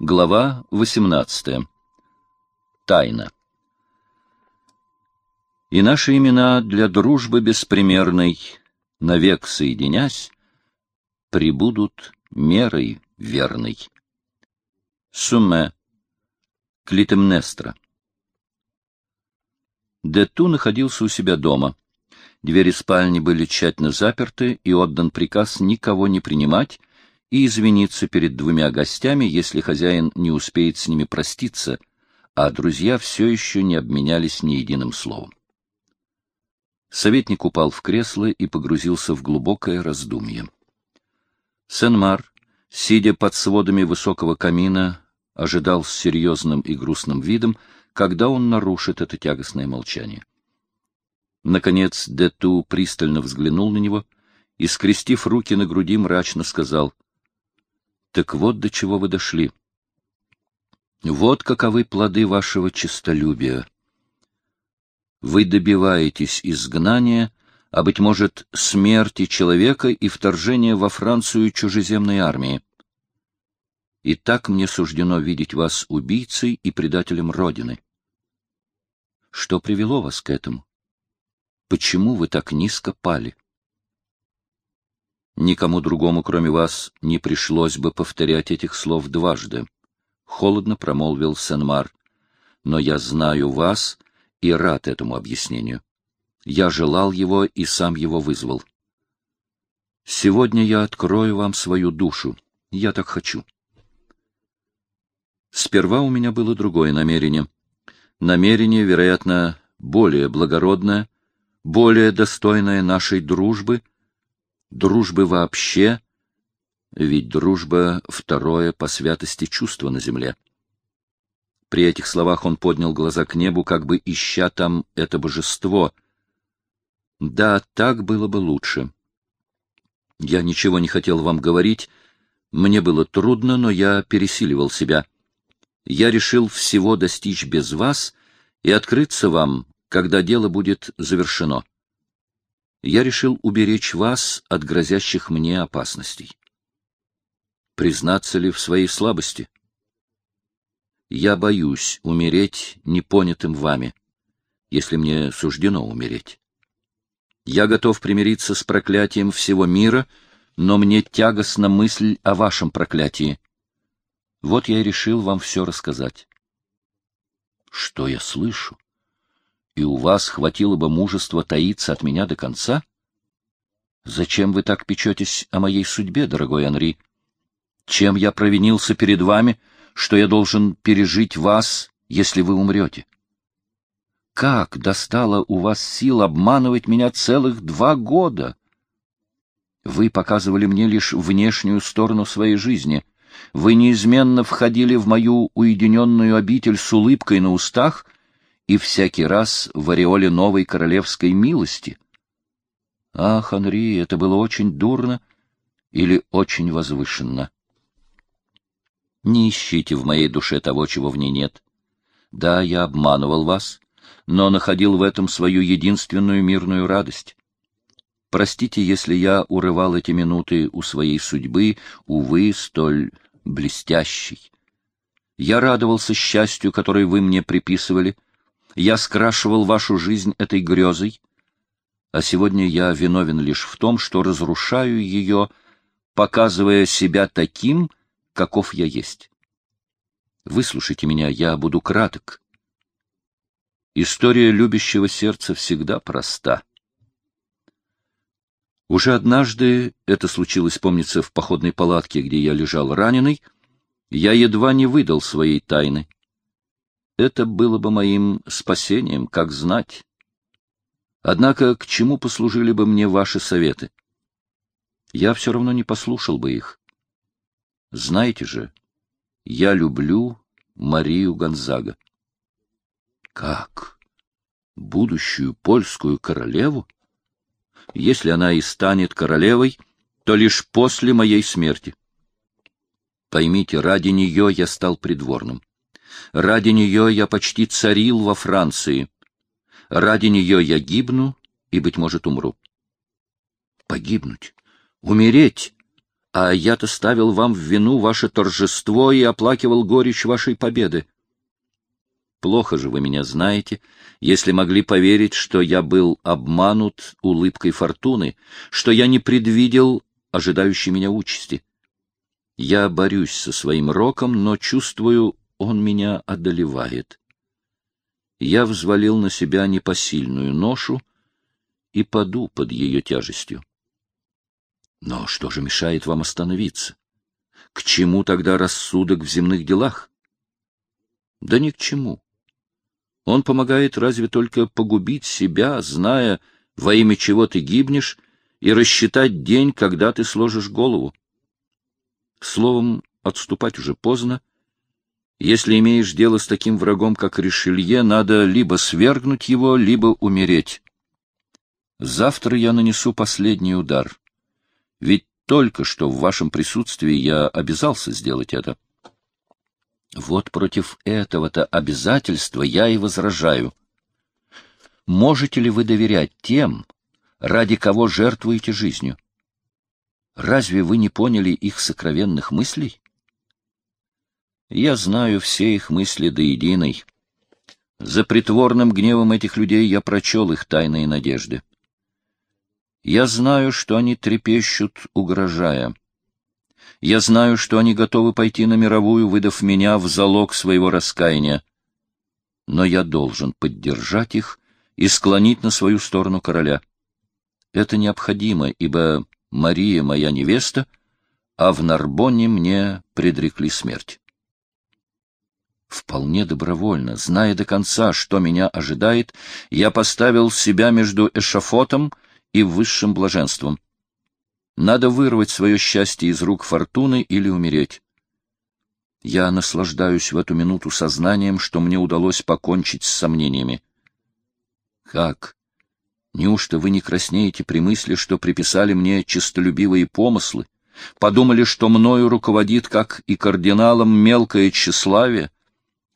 Глава 18. Тайна. И наши имена для дружбы беспримерной, навек соединясь, прибудут мерой верной. Сумме. Клитемнестра. Дету находился у себя дома. Двери спальни были тщательно заперты, и отдан приказ никого не принимать и извиниться перед двумя гостями, если хозяин не успеет с ними проститься, а друзья все еще не обменялись ни единым словом. Советник упал в кресло и погрузился в глубокое раздумье. Сен-Мар, сидя под сводами высокого камина, ожидал с серьезным и грустным видом, когда он нарушит это тягостное молчание. Наконец Дету пристально взглянул на него и, скрестив руки на груди, мрачно сказал, «Так вот до чего вы дошли. Вот каковы плоды вашего честолюбия. Вы добиваетесь изгнания, а, быть может, смерти человека и вторжения во Францию чужеземной армии. И так мне суждено видеть вас убийцей и предателем Родины. Что привело вас к этому? Почему вы так низко пали? Никому другому, кроме вас, не пришлось бы повторять этих слов дважды. Холодно промолвил Сенмар. Но я знаю вас и рад этому объяснению. Я желал его и сам его вызвал. Сегодня я открою вам свою душу. Я так хочу. Сперва у меня было другое намерение. Намерение, вероятно, более благородное, более достойное нашей дружбы, дружбы вообще, ведь дружба — второе по святости чувство на земле. При этих словах он поднял глаза к небу, как бы ища там это божество. Да, так было бы лучше. Я ничего не хотел вам говорить, мне было трудно, но я пересиливал себя. Я решил всего достичь без вас и открыться вам, когда дело будет завершено. Я решил уберечь вас от грозящих мне опасностей. Признаться ли в своей слабости? Я боюсь умереть непонятым вами, если мне суждено умереть. Я готов примириться с проклятием всего мира, но мне тягостна мысль о вашем проклятии. Вот я и решил вам все рассказать. Что я слышу? И у вас хватило бы мужества таиться от меня до конца? Зачем вы так печетесь о моей судьбе, дорогой Анри? Чем я провинился перед вами, что я должен пережить вас, если вы умрете? Как достало у вас сил обманывать меня целых два года? Вы показывали мне лишь внешнюю сторону своей жизни. Вы неизменно входили в мою уединенную обитель с улыбкой на устах и всякий раз в ореоле новой королевской милости. Ах, Анри, это было очень дурно или очень возвышенно. Не ищите в моей душе того, чего в ней нет. Да, я обманывал вас, но находил в этом свою единственную мирную радость. Простите, если я урывал эти минуты у своей судьбы, увы, столь блестящей. Я радовался счастью, которое вы мне приписывали. Я скрашивал вашу жизнь этой грезой. А сегодня я виновен лишь в том, что разрушаю ее, показывая себя таким, каков я есть. Выслушайте меня, я буду краток. История любящего сердца всегда проста. Уже однажды, это случилось, помнится, в походной палатке, где я лежал раненый, я едва не выдал своей тайны. Это было бы моим спасением, как знать. Однако к чему послужили бы мне ваши советы? Я все равно не послушал бы их. Знаете же, я люблю Марию Гонзага. Как? Будущую польскую королеву? Если она и станет королевой, то лишь после моей смерти. Поймите, ради нее я стал придворным. Ради нее я почти царил во Франции. Ради нее я гибну и, быть может, умру. Погибнуть? Умереть? А я-то ставил вам в вину ваше торжество и оплакивал горечь вашей победы. Плохо же вы меня знаете, если могли поверить, что я был обманут улыбкой фортуны, что я не предвидел ожидающей меня участи. Я борюсь со своим роком, но чувствую, он меня одолевает. Я взвалил на себя непосильную ношу и паду под ее тяжестью. Но что же мешает вам остановиться? К чему тогда рассудок в земных делах? Да ни к чему. Он помогает разве только погубить себя, зная, во имя чего ты гибнешь, и рассчитать день, когда ты сложишь голову. Словом, отступать уже поздно. Если имеешь дело с таким врагом, как Ришелье, надо либо свергнуть его, либо умереть. Завтра я нанесу последний удар. Ведь только что в вашем присутствии я обязался сделать это. Вот против этого-то обязательства я и возражаю. Можете ли вы доверять тем, ради кого жертвуете жизнью? Разве вы не поняли их сокровенных мыслей? Я знаю все их мысли до единой. За притворным гневом этих людей я прочел их тайные надежды. Я знаю, что они трепещут, угрожая. Я знаю, что они готовы пойти на мировую, выдав меня в залог своего раскаяния. Но я должен поддержать их и склонить на свою сторону короля. Это необходимо, ибо Мария моя невеста, а в Нарбоне мне предрекли смерть. Вполне добровольно, зная до конца, что меня ожидает, я поставил себя между эшафотом и высшим блаженством. Надо вырвать свое счастье из рук фортуны или умереть. Я наслаждаюсь в эту минуту сознанием, что мне удалось покончить с сомнениями. Как? Неужто вы не краснеете при мысли, что приписали мне честолюбивые помыслы? Подумали, что мною руководит, как и кардиналом, мелкое тщеславие?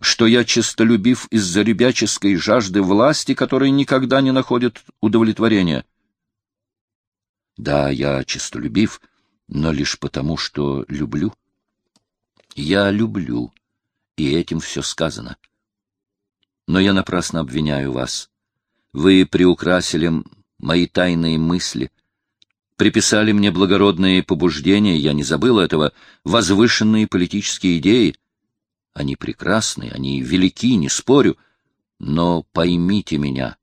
Что я честолюбив из-за ребяческой жажды власти, которая никогда не находит удовлетворения? Да, я честолюбив, но лишь потому, что люблю. Я люблю, и этим все сказано. Но я напрасно обвиняю вас. Вы приукрасили мои тайные мысли, приписали мне благородные побуждения, я не забыл этого, возвышенные политические идеи. Они прекрасны, они велики, не спорю, но поймите меня,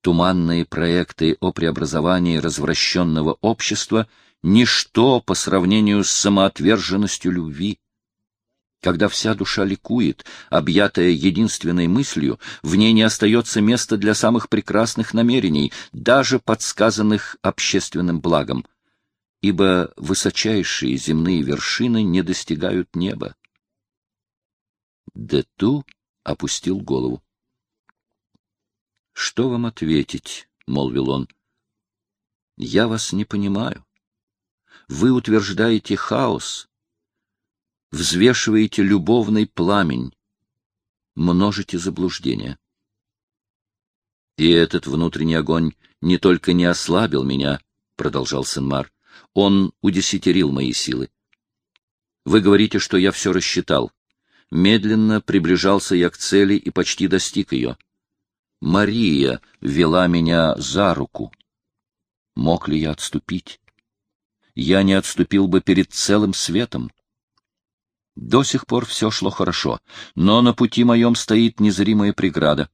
туманные проекты о преобразовании развращенного общества — ничто по сравнению с самоотверженностью любви. Когда вся душа ликует, объятая единственной мыслью, в ней не остается места для самых прекрасных намерений, даже подсказанных общественным благом, ибо высочайшие земные вершины не достигают неба. Дету опустил голову. Что вам ответить? — молвил он. — Я вас не понимаю. Вы утверждаете хаос, взвешиваете любовный пламень, множите заблуждения. И этот внутренний огонь не только не ослабил меня, — продолжал Сенмар, — он удесятерил мои силы. Вы говорите, что я все рассчитал. Медленно приближался я к цели и почти достиг ее. Мария вела меня за руку. Мог ли я отступить? Я не отступил бы перед целым светом. До сих пор все шло хорошо, но на пути моем стоит незримая преграда.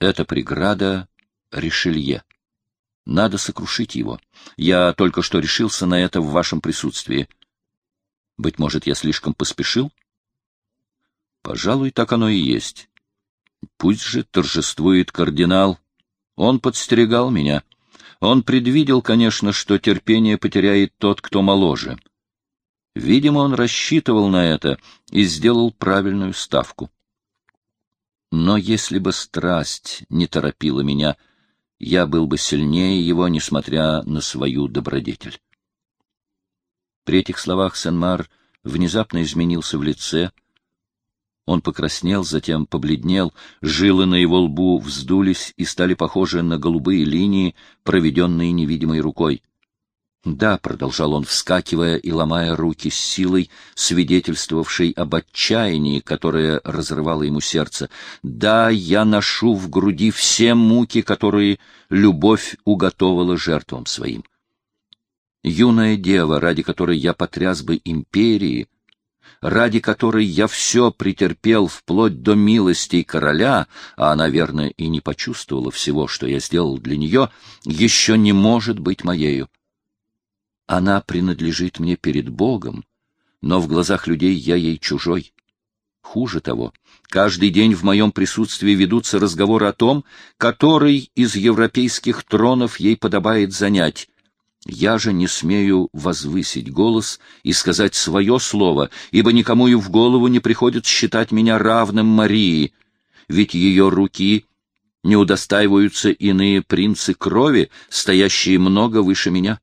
Эта преграда — Ришелье. Надо сокрушить его. Я только что решился на это в вашем присутствии. Быть может, я слишком поспешил? Пожалуй, так оно и есть. Пусть же торжествует кардинал. Он подстерегал меня. Он предвидел, конечно, что терпение потеряет тот, кто моложе. Видимо, он рассчитывал на это и сделал правильную ставку. Но если бы страсть не торопила меня, я был бы сильнее его, несмотря на свою добродетель. При этих словах Сен-Мар внезапно изменился в лице, он покраснел, затем побледнел, жилы на его лбу вздулись и стали похожи на голубые линии, проведенные невидимой рукой. Да, — продолжал он, вскакивая и ломая руки с силой, свидетельствовавшей об отчаянии, которое разрывало ему сердце, — да, я ношу в груди все муки, которые любовь уготовала жертвам своим. Юная дева, ради которой я потряс бы империи, ради которой я все претерпел вплоть до милостей короля, а она, верно, и не почувствовала всего, что я сделал для нее, еще не может быть моею. Она принадлежит мне перед Богом, но в глазах людей я ей чужой. Хуже того, каждый день в моем присутствии ведутся разговоры о том, который из европейских тронов ей подобает занять. Я же не смею возвысить голос и сказать свое слово, ибо никому и в голову не приходит считать меня равным Марии, ведь ее руки не удостаиваются иные принцы крови, стоящие много выше меня.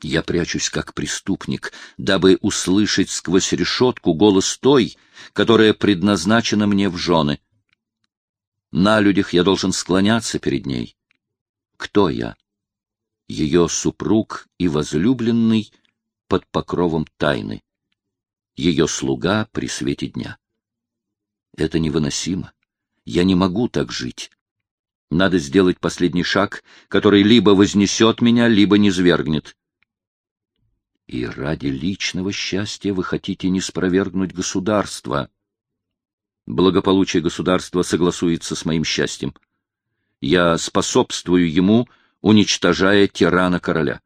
Я прячусь как преступник, дабы услышать сквозь решетку голос той, которая предназначена мне в жены. На людях я должен склоняться перед ней. Кто я? Ее супруг и возлюбленный под покровом тайны. Ее слуга при свете дня. Это невыносимо. Я не могу так жить. Надо сделать последний шаг, который либо вознесет меня, либо низвергнет. И ради личного счастья вы хотите не спровергнуть государство. Благополучие государства согласуется с моим счастьем. Я способствую ему, уничтожая тирана короля.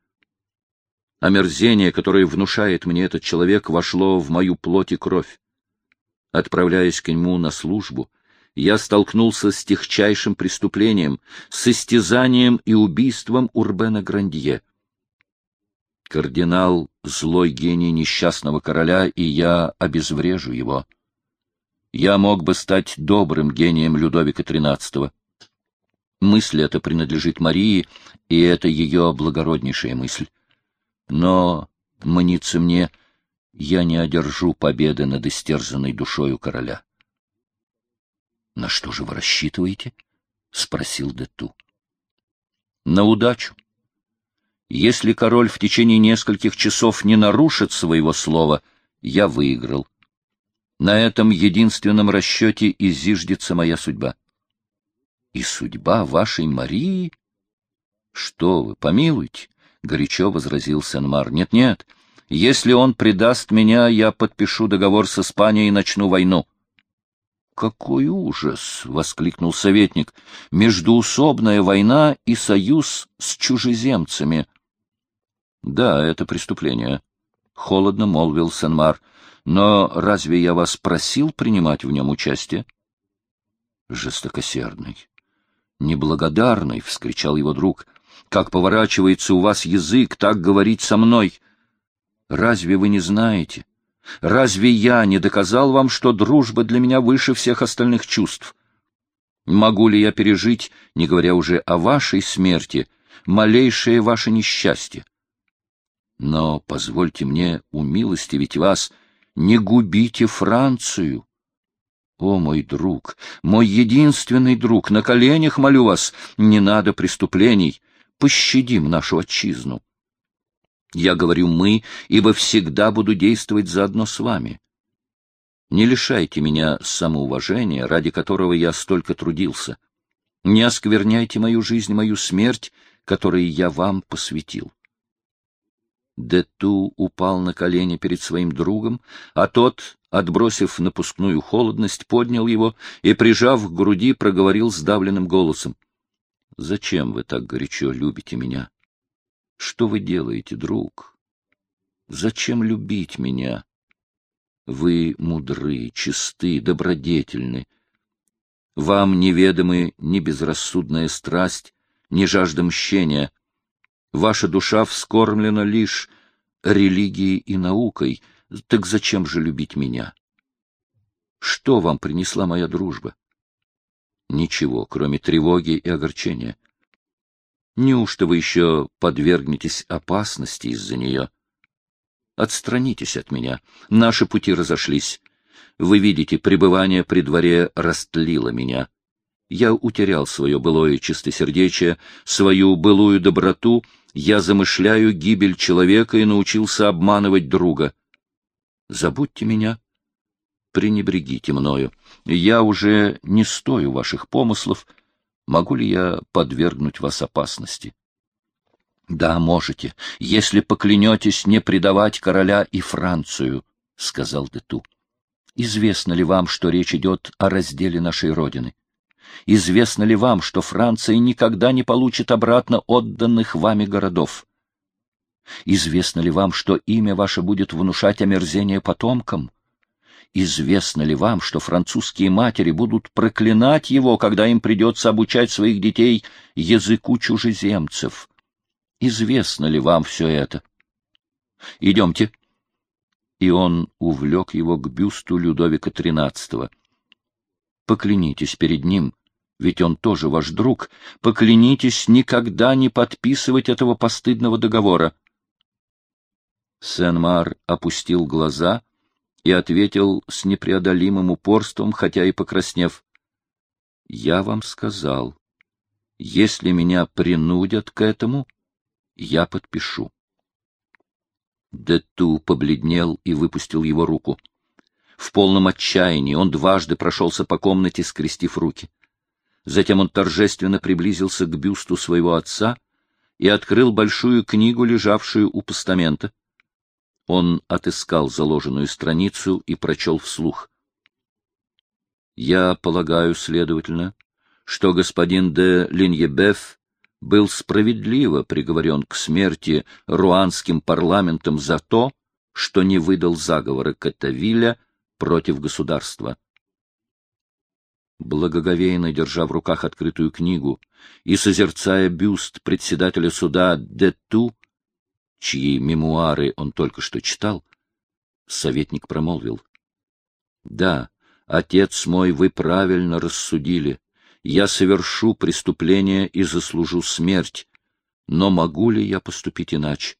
Омерзение, которое внушает мне этот человек, вошло в мою плоть и кровь. Отправляясь к нему на службу, я столкнулся с техчайшим преступлением, с истязанием и убийством Урбена Грандье. Кардинал — злой гений несчастного короля, и я обезврежу его. Я мог бы стать добрым гением Людовика XIII. Мысль эта принадлежит Марии, и это ее благороднейшая мысль. Но, мнится мне, я не одержу победы над истерзанной душою короля. — На что же вы рассчитываете? — спросил Дету. — На удачу. Если король в течение нескольких часов не нарушит своего слова, я выиграл. На этом единственном расчете и зиждется моя судьба. И судьба вашей Марии? Что вы, помилуйте, — горячо возразил Сен-Мар. Нет-нет, если он предаст меня, я подпишу договор с Испанией и начну войну. «Какой ужас!» — воскликнул советник. «Междуусобная война и союз с чужеземцами». Да, это преступление, — холодно молвил Сенмар. Но разве я вас просил принимать в нем участие? Жестокосердный, неблагодарный, — вскричал его друг. Как поворачивается у вас язык, так говорить со мной. Разве вы не знаете? Разве я не доказал вам, что дружба для меня выше всех остальных чувств? Могу ли я пережить, не говоря уже о вашей смерти, малейшее ваше несчастье? Но позвольте мне умилостивить вас, не губите Францию. О, мой друг, мой единственный друг, на коленях молю вас, не надо преступлений, пощадим нашу отчизну. Я говорю «мы», ибо всегда буду действовать заодно с вами. Не лишайте меня самоуважения, ради которого я столько трудился. Не оскверняйте мою жизнь, мою смерть, которой я вам посвятил. Дету упал на колени перед своим другом, а тот, отбросив напускную холодность, поднял его и, прижав к груди, проговорил сдавленным голосом. — Зачем вы так горячо любите меня? Что вы делаете, друг? Зачем любить меня? Вы мудры, чисты, добродетельны. Вам неведомы ни безрассудная страсть, ни жажда мщения — Ваша душа вскормлена лишь религией и наукой, так зачем же любить меня? Что вам принесла моя дружба? Ничего, кроме тревоги и огорчения. Неужто вы еще подвергнетесь опасности из-за нее? Отстранитесь от меня. Наши пути разошлись. Вы видите, пребывание при дворе растлило меня. Я утерял свое былое чистосердечие, свою былую доброту, я замышляю гибель человека и научился обманывать друга. Забудьте меня, пренебрегите мною. Я уже не стою ваших помыслов. Могу ли я подвергнуть вас опасности? — Да, можете, если поклянетесь не предавать короля и Францию, — сказал Дету. — Известно ли вам, что речь идет о разделе нашей Родины? Известно ли вам, что Франция никогда не получит обратно отданных вами городов? Известно ли вам, что имя ваше будет внушать омерзение потомкам? Известно ли вам, что французские матери будут проклинать его, когда им придется обучать своих детей языку чужеземцев? Известно ли вам все это? Идемте. И он увлек его к бюсту Людовика XIII. Поклянитесь перед ним, ведь он тоже ваш друг, поклянитесь никогда не подписывать этого постыдного договора. Сен-Мар опустил глаза и ответил с непреодолимым упорством, хотя и покраснев. — Я вам сказал, если меня принудят к этому, я подпишу. Дету побледнел и выпустил его руку. В полном отчаянии он дважды прошелся по комнате, скрестив руки. Затем он торжественно приблизился к бюсту своего отца и открыл большую книгу, лежавшую у постамента. Он отыскал заложенную страницу и прочел вслух. «Я полагаю, следовательно, что господин де Линьебеф был справедливо приговорен к смерти руанским парламентом за то, что не выдал заговора Катавиля против государства. Благоговейно держа в руках открытую книгу и созерцая бюст председателя суда Дету, чьи мемуары он только что читал, советник промолвил. — Да, отец мой, вы правильно рассудили я совершу преступление и заслужу смерть, но могу ли я поступить иначе?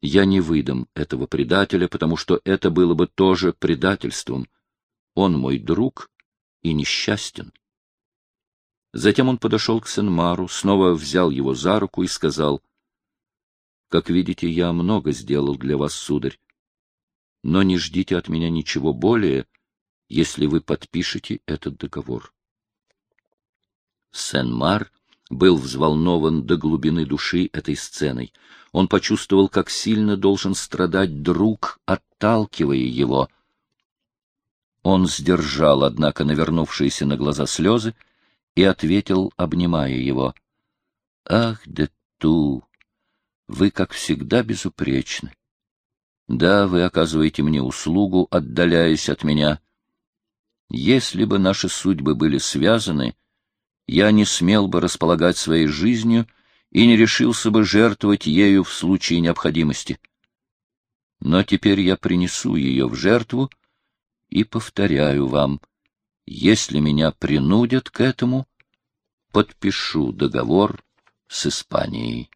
Я не выдам этого предателя, потому что это было бы тоже предательством. Он мой друг и несчастен. Затем он подошел к Сенмару, снова взял его за руку и сказал, — Как видите, я много сделал для вас, сударь, но не ждите от меня ничего более, если вы подпишете этот договор. Сен-Мар был взволнован до глубины души этой сценой. Он почувствовал, как сильно должен страдать друг, отталкивая его. Он сдержал, однако, навернувшиеся на глаза слезы и ответил, обнимая его. — Ах, Дету, вы, как всегда, безупречны. Да, вы оказываете мне услугу, отдаляясь от меня. Если бы наши судьбы были связаны, я не смел бы располагать своей жизнью и не решился бы жертвовать ею в случае необходимости. Но теперь я принесу ее в жертву и повторяю вам, если меня принудят к этому, подпишу договор с Испанией.